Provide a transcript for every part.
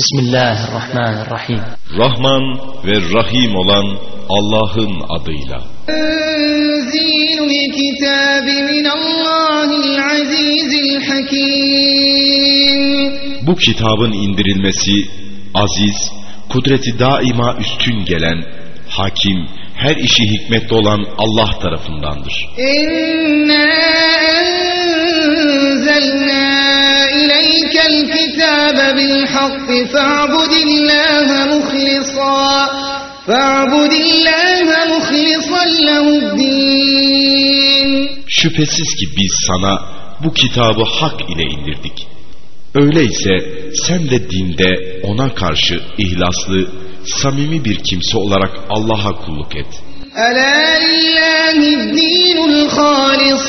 Bismillahirrahmanirrahim. Rahman ve Rahim olan Allah'ın adıyla. Bu kitabın indirilmesi aziz, kudreti daima üstün gelen, hakim, her işi hikmetli olan Allah tarafındandır. İnna الكتاب بالحق فاعبد الله مخلصا فاعبد الله مخلصا له الدين Şüphesiz ki biz sana bu kitabı hak ile indirdik. Öyleyse sen de dinde ona karşı ihlaslı, samimi bir kimse olarak Allah'a kulluk et. ألا لله الدين الخالص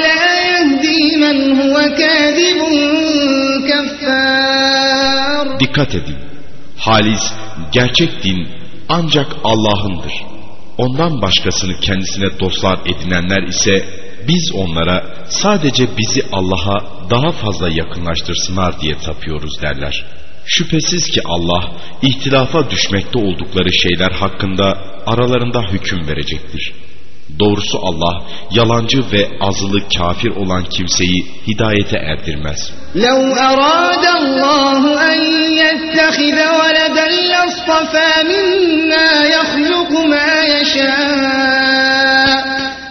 Dikkat edin. Halis, gerçek din ancak Allah'ındır. Ondan başkasını kendisine dostlar edinenler ise biz onlara sadece bizi Allah'a daha fazla yakınlaştırsınlar diye tapıyoruz derler. Şüphesiz ki Allah ihtilafa düşmekte oldukları şeyler hakkında aralarında hüküm verecektir. Doğrusu Allah yalancı ve azılı kafir olan kimseyi hidayete erdirmez. لو أراد الله أن يتخذ ولدا لاصطفى مما يخلق ما يشاء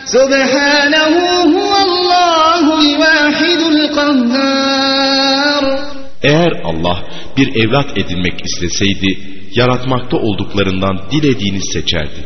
سبحانه هو الله الواحد القهار Eğer Allah bir evlat edinmek isteseydi, yaratmakta olduklarından dilediğini seçerdi.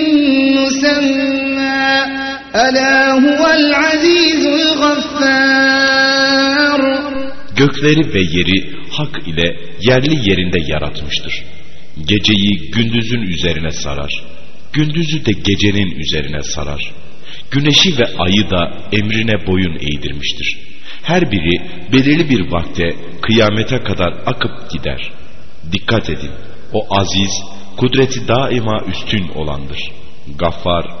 Gökleri ve yeri hak ile yerli yerinde yaratmıştır. Geceyi gündüzün üzerine sarar. Gündüzü de gecenin üzerine sarar. Güneşi ve ayı da emrine boyun eğdirmiştir. Her biri belirli bir vakte kıyamete kadar akıp gider. Dikkat edin, o aziz, kudreti daima üstün olandır. Gaffar,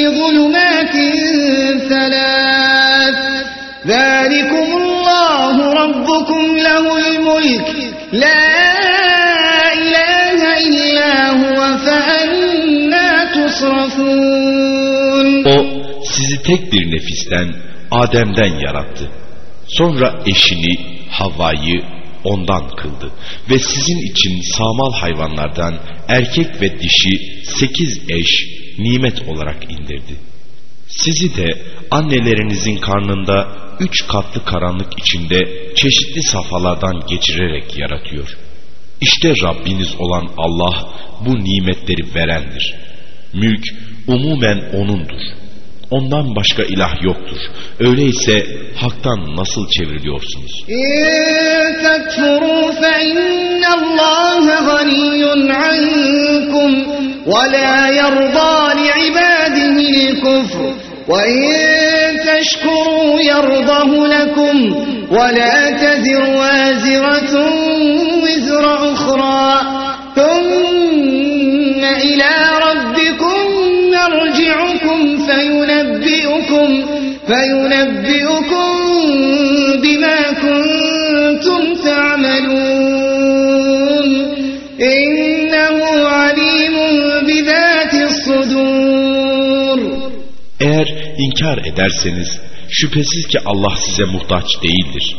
في ظلمات ثلاث ذلكم الله ربكم له الملك لا إله إلا هو فأنا تصرفون O sizi tek bir nefisten Adem'den yarattı. Sonra eşini Havva'yı ondan kıldı ve sizin için sağmal hayvanlardan erkek ve dişi sekiz eş nimet olarak indirdi. Sizi de annelerinizin karnında üç katlı karanlık içinde çeşitli safhalardan geçirerek yaratıyor. İşte Rabbiniz olan Allah bu nimetleri verendir. Mülk umumen O'nundur. Ondan başka ilah yoktur. Öyleyse haktan nasıl çevriliyorsunuz? İn tekfurû fe innallâhe ganiyyun ولا يرضى لعباده الكفر. وإن تشكروا يرضه لكم ولا تزر وازرة وزر أخرى. ثم إلى ربكم مرجعكم فينبئكم فَيُنَبِّئُكُمْ بِمَا كُنْتُمْ Eğer inkar ederseniz şüphesiz ki Allah size muhtaç değildir.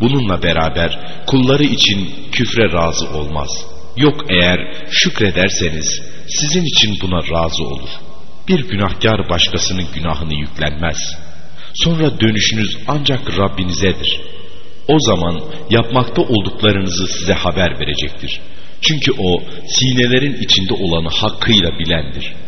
Bununla beraber kulları için küfre razı olmaz. Yok eğer şükrederseniz sizin için buna razı olur. Bir günahkar başkasının günahını yüklenmez. Sonra dönüşünüz ancak Rabbinizedir. O zaman yapmakta olduklarınızı size haber verecektir. Çünkü o sinelerin içinde olanı hakkıyla bilendir.''